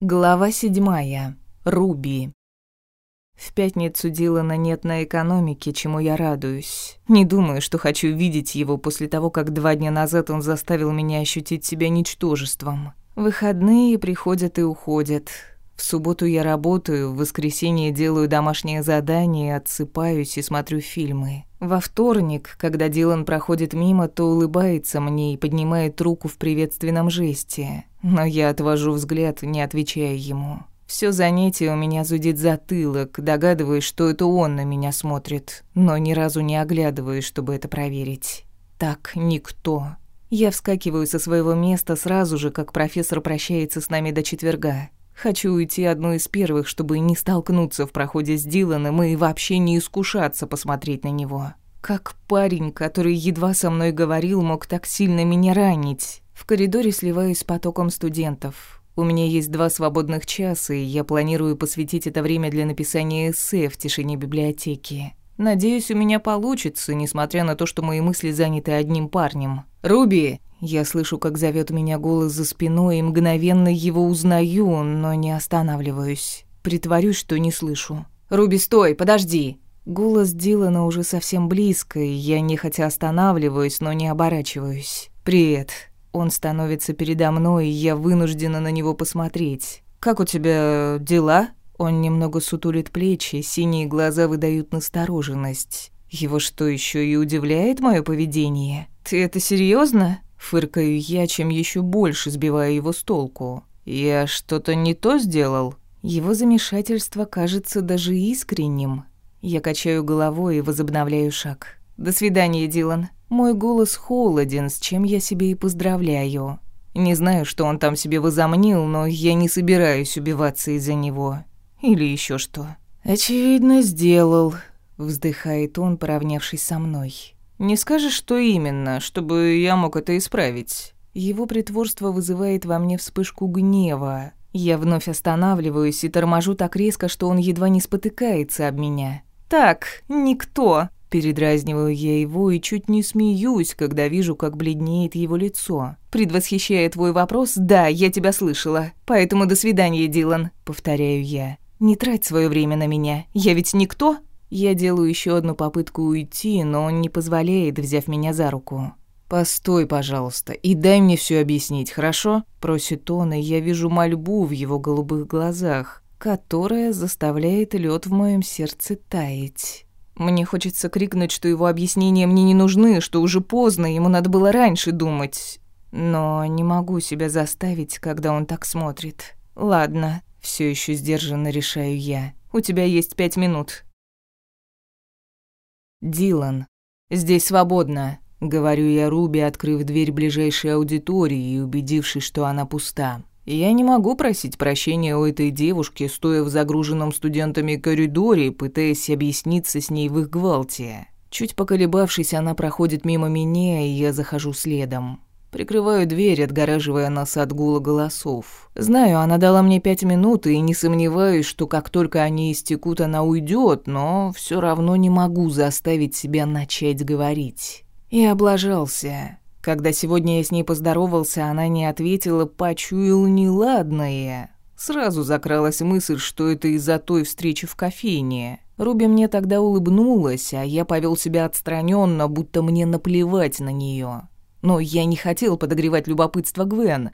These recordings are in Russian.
Глава седьмая. Руби. В пятницу Дилана нет на экономике, чему я радуюсь. Не думаю, что хочу видеть его после того, как два дня назад он заставил меня ощутить себя ничтожеством. Выходные приходят и уходят. В субботу я работаю, в воскресенье делаю домашнее задание, отсыпаюсь и смотрю фильмы. Во вторник, когда Дилан проходит мимо, то улыбается мне и поднимает руку в приветственном жесте. Но я отвожу взгляд, не отвечая ему. Всё занятие у меня зудит затылок, догадываюсь, что это он на меня смотрит, но ни разу не оглядываюсь, чтобы это проверить. Так никто. Я вскакиваю со своего места сразу же, как профессор прощается с нами до четверга. Хочу уйти одной из первых, чтобы не столкнуться в проходе с Диланом и вообще не искушаться посмотреть на него. Как парень, который едва со мной говорил, мог так сильно меня ранить. В коридоре сливаюсь с потоком студентов. У меня есть два свободных часа, и я планирую посвятить это время для написания эссе в тишине библиотеки. Надеюсь, у меня получится, несмотря на то, что мои мысли заняты одним парнем. «Руби!» Я слышу, как зовет меня голос за спиной, и мгновенно его узнаю, но не останавливаюсь. Притворюсь, что не слышу. «Руби, стой, подожди!» Голос Дилана уже совсем близко, и я нехотя останавливаюсь, но не оборачиваюсь. «Привет!» Он становится передо мной, и я вынуждена на него посмотреть. «Как у тебя дела?» Он немного сутулит плечи, синие глаза выдают настороженность. Его что, еще и удивляет мое поведение? «Ты это серьезно? Фыркаю я, чем еще больше сбиваю его с толку. «Я что-то не то сделал?» Его замешательство кажется даже искренним. Я качаю головой и возобновляю шаг. «До свидания, Дилан. Мой голос холоден, с чем я себе и поздравляю. Не знаю, что он там себе возомнил, но я не собираюсь убиваться из-за него. Или еще что. «Очевидно, сделал», — вздыхает он, поравнявшись со мной. «Не скажешь, что именно, чтобы я мог это исправить?» Его притворство вызывает во мне вспышку гнева. Я вновь останавливаюсь и торможу так резко, что он едва не спотыкается об меня. «Так, никто!» Передразниваю я его и чуть не смеюсь, когда вижу, как бледнеет его лицо. «Предвосхищая твой вопрос, да, я тебя слышала. Поэтому до свидания, Дилан», — повторяю я. «Не трать свое время на меня. Я ведь никто?» Я делаю еще одну попытку уйти, но он не позволяет, взяв меня за руку. «Постой, пожалуйста, и дай мне все объяснить, хорошо?» Просит он, и я вижу мольбу в его голубых глазах, которая заставляет лед в моем сердце таять. Мне хочется крикнуть, что его объяснения мне не нужны, что уже поздно, ему надо было раньше думать. Но не могу себя заставить, когда он так смотрит. Ладно, все еще сдержанно решаю я. У тебя есть пять минут. Дилан. Здесь свободно, говорю я Руби, открыв дверь ближайшей аудитории и убедившись, что она пуста. Я не могу просить прощения у этой девушки, стоя в загруженном студентами коридоре, пытаясь объясниться с ней в их гвалте. Чуть поколебавшись, она проходит мимо меня, и я захожу следом. Прикрываю дверь, отгораживая нас от гула голосов. Знаю, она дала мне пять минут, и не сомневаюсь, что как только они истекут, она уйдет, но все равно не могу заставить себя начать говорить. И облажался. Когда сегодня я с ней поздоровался, она не ответила, почуял неладное. Сразу закралась мысль, что это из-за той встречи в кофейне. Руби мне тогда улыбнулась, а я повел себя отстраненно, будто мне наплевать на нее. Но я не хотел подогревать любопытство Гвен.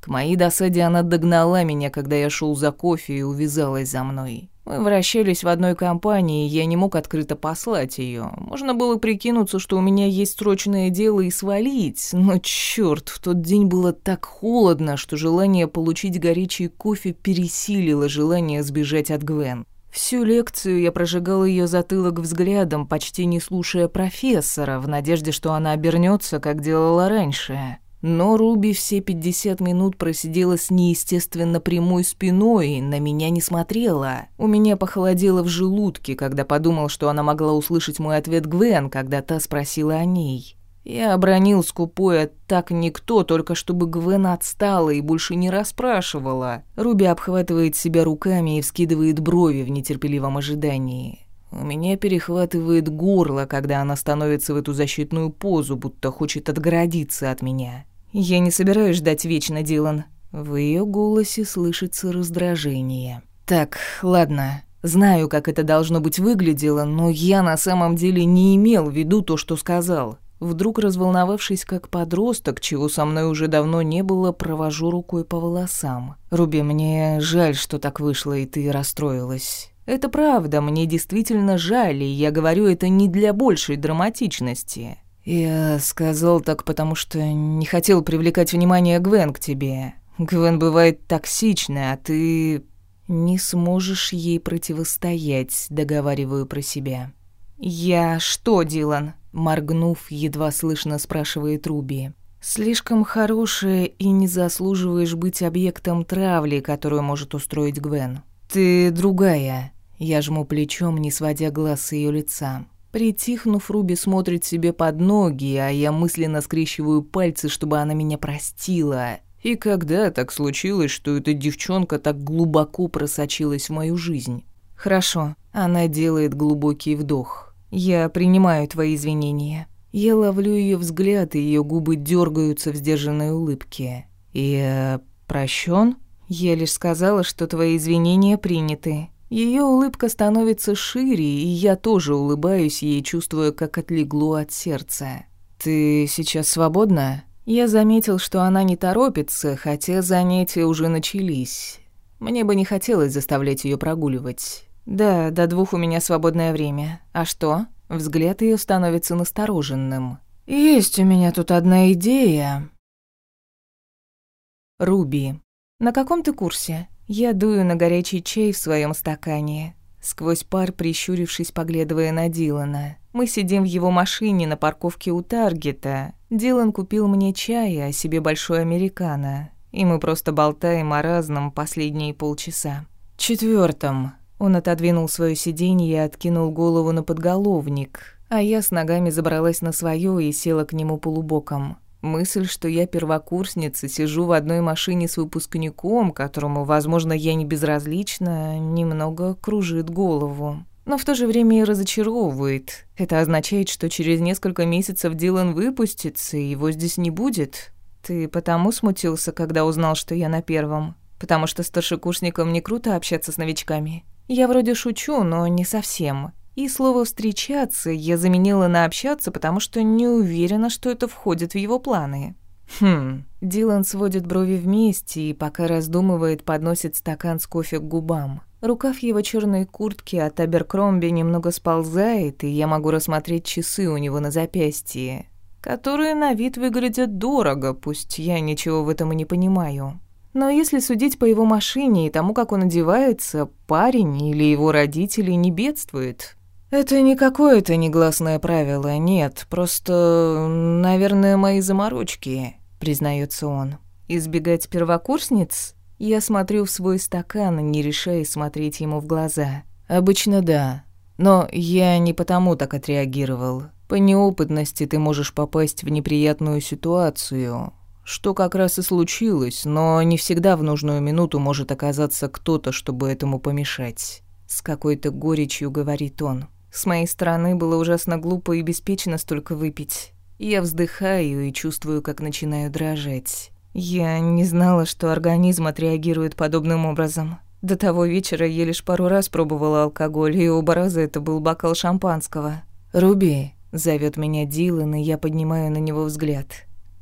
К моей досаде она догнала меня, когда я шел за кофе и увязалась за мной. Мы вращались в одной компании, и я не мог открыто послать ее. Можно было прикинуться, что у меня есть срочное дело и свалить, но черт, в тот день было так холодно, что желание получить горячий кофе пересилило желание сбежать от Гвен. Всю лекцию я прожигал ее затылок взглядом, почти не слушая профессора, в надежде, что она обернется, как делала раньше. Но Руби все 50 минут просидела с неестественно прямой спиной, на меня не смотрела. У меня похолодело в желудке, когда подумал, что она могла услышать мой ответ Гвен, когда та спросила о ней. Я обронил скупое «так никто», только чтобы Гвен отстала и больше не расспрашивала. Руби обхватывает себя руками и вскидывает брови в нетерпеливом ожидании. У меня перехватывает горло, когда она становится в эту защитную позу, будто хочет отгородиться от меня. «Я не собираюсь ждать вечно, Дилан», — В ее голосе слышится раздражение. «Так, ладно, знаю, как это должно быть выглядело, но я на самом деле не имел в виду то, что сказал. Вдруг разволновавшись как подросток, чего со мной уже давно не было, провожу рукой по волосам. «Руби, мне жаль, что так вышло, и ты расстроилась. Это правда, мне действительно жаль, и я говорю это не для большей драматичности. Я сказал так, потому что не хотел привлекать внимание Гвен к тебе. Гвен бывает токсичная, а ты не сможешь ей противостоять, договариваю про себя. Я что, Дилан? Моргнув, едва слышно спрашивает Руби. «Слишком хорошая и не заслуживаешь быть объектом травли, которую может устроить Гвен. Ты другая». Я жму плечом, не сводя глаз с ее лица. Притихнув, Руби смотрит себе под ноги, а я мысленно скрещиваю пальцы, чтобы она меня простила. И когда так случилось, что эта девчонка так глубоко просочилась в мою жизнь? Хорошо, она делает глубокий вдох. Я принимаю твои извинения. Я ловлю ее взгляд, и ее губы дергаются в сдержанной улыбке. Я прощен? Я лишь сказала, что твои извинения приняты. Ее улыбка становится шире, и я тоже улыбаюсь ей, чувствуя, как отлегло от сердца. «Ты сейчас свободна?» Я заметил, что она не торопится, хотя занятия уже начались. Мне бы не хотелось заставлять ее прогуливать. «Да, до двух у меня свободное время. А что?» Взгляд ее становится настороженным. «Есть у меня тут одна идея». Руби. «На каком ты курсе?» Я дую на горячий чай в своем стакане. Сквозь пар, прищурившись, поглядывая на Дилана. Мы сидим в его машине на парковке у Таргета. Дилан купил мне чай, а себе большой американо. И мы просто болтаем о разном последние полчаса. Четвертом. Он отодвинул свое сиденье и откинул голову на подголовник, а я с ногами забралась на свое и села к нему полубоком. Мысль, что я первокурсница, сижу в одной машине с выпускником, которому, возможно, я не безразлична, немного кружит голову. Но в то же время и разочаровывает. Это означает, что через несколько месяцев Дилан выпустится, и его здесь не будет. Ты потому смутился, когда узнал, что я на первом? Потому что старшекурсникам не круто общаться с новичками? Я вроде шучу, но не совсем. И слово «встречаться» я заменила на «общаться», потому что не уверена, что это входит в его планы. Хм. Дилан сводит брови вместе и, пока раздумывает, подносит стакан с кофе к губам. Рукав его черной куртки от Аберкромби немного сползает, и я могу рассмотреть часы у него на запястье, которые на вид выглядят дорого, пусть я ничего в этом и не понимаю. Но если судить по его машине и тому, как он одевается, парень или его родители не бедствуют. Это не какое-то негласное правило, нет, просто, наверное, мои заморочки, признается он. Избегать первокурсниц? Я смотрю в свой стакан, не решая смотреть ему в глаза. Обычно да, но я не потому так отреагировал. По неопытности ты можешь попасть в неприятную ситуацию, что как раз и случилось, но не всегда в нужную минуту может оказаться кто-то, чтобы этому помешать. С какой-то горечью говорит он. С моей стороны было ужасно глупо и беспечно столько выпить. Я вздыхаю и чувствую, как начинаю дрожать. Я не знала, что организм отреагирует подобным образом. До того вечера я лишь пару раз пробовала алкоголь, и оба раза это был бокал шампанского. «Руби», — зовет меня Дилан, и я поднимаю на него взгляд.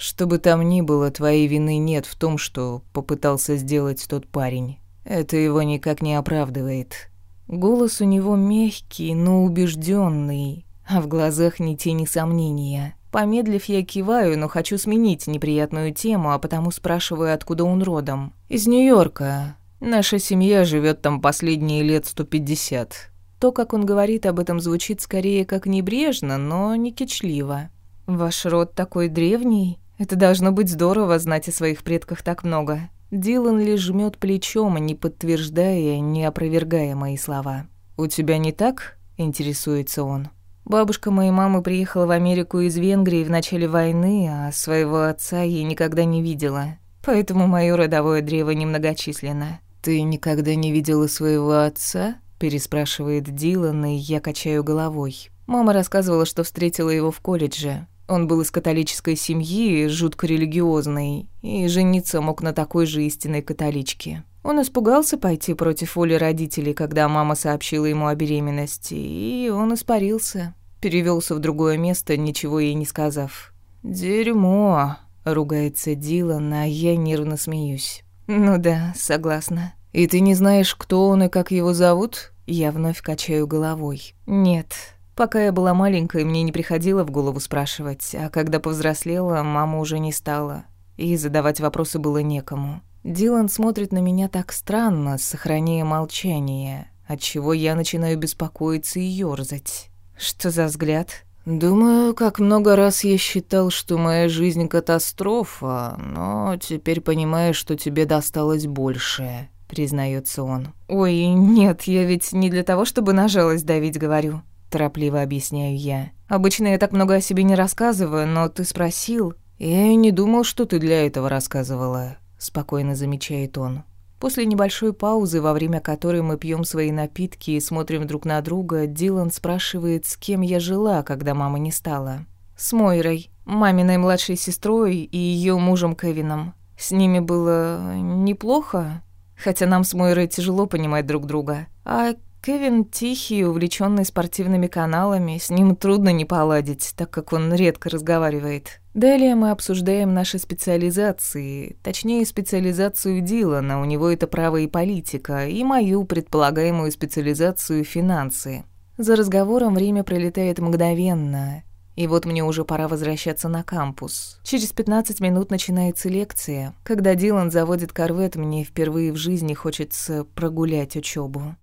«Что бы там ни было, твоей вины нет в том, что попытался сделать тот парень. Это его никак не оправдывает. Голос у него мягкий, но убежденный, а в глазах ни тени сомнения. Помедлив, я киваю, но хочу сменить неприятную тему, а потому спрашиваю, откуда он родом. «Из Нью-Йорка. Наша семья живет там последние лет 150». То, как он говорит об этом, звучит скорее как небрежно, но не кичливо. «Ваш род такой древний? Это должно быть здорово знать о своих предках так много». Дилан лишь жмет плечом, не подтверждая, не опровергая мои слова. «У тебя не так?» – интересуется он. Бабушка моей мамы приехала в Америку из Венгрии в начале войны, а своего отца я никогда не видела. Поэтому моё родовое древо немногочисленно. «Ты никогда не видела своего отца?» – переспрашивает Дилан, и я качаю головой. Мама рассказывала, что встретила его в колледже. Он был из католической семьи, жутко религиозный, и жениться мог на такой же истинной католичке. Он испугался пойти против воли родителей, когда мама сообщила ему о беременности, и он испарился. Перевелся в другое место, ничего ей не сказав. «Дерьмо», — ругается Дилан, а я нервно смеюсь. «Ну да, согласна». «И ты не знаешь, кто он и как его зовут?» Я вновь качаю головой. «Нет, Пока я была маленькой, мне не приходило в голову спрашивать, а когда повзрослела, мама уже не стала, и задавать вопросы было некому. Дилан смотрит на меня так странно, сохраняя молчание, отчего я начинаю беспокоиться и ёрзать. Что за взгляд? Думаю, как много раз я считал, что моя жизнь катастрофа, но теперь понимаю, что тебе досталось больше, признается он. Ой, нет, я ведь не для того, чтобы на жалость давить, говорю торопливо объясняю я. Обычно я так много о себе не рассказываю, но ты спросил. Я и не думал, что ты для этого рассказывала, спокойно замечает он. После небольшой паузы, во время которой мы пьем свои напитки и смотрим друг на друга, Дилан спрашивает, с кем я жила, когда мама не стала. С Мойрой, маминой младшей сестрой и ее мужем Кевином. С ними было неплохо, хотя нам с Мойрой тяжело понимать друг друга. А Кевин тихий, увлеченный спортивными каналами, с ним трудно не поладить, так как он редко разговаривает. Далее мы обсуждаем наши специализации, точнее специализацию Дилана, у него это право и политика, и мою предполагаемую специализацию финансы. За разговором время пролетает мгновенно, и вот мне уже пора возвращаться на кампус. Через 15 минут начинается лекция. Когда Дилан заводит корвет, мне впервые в жизни хочется прогулять учебу.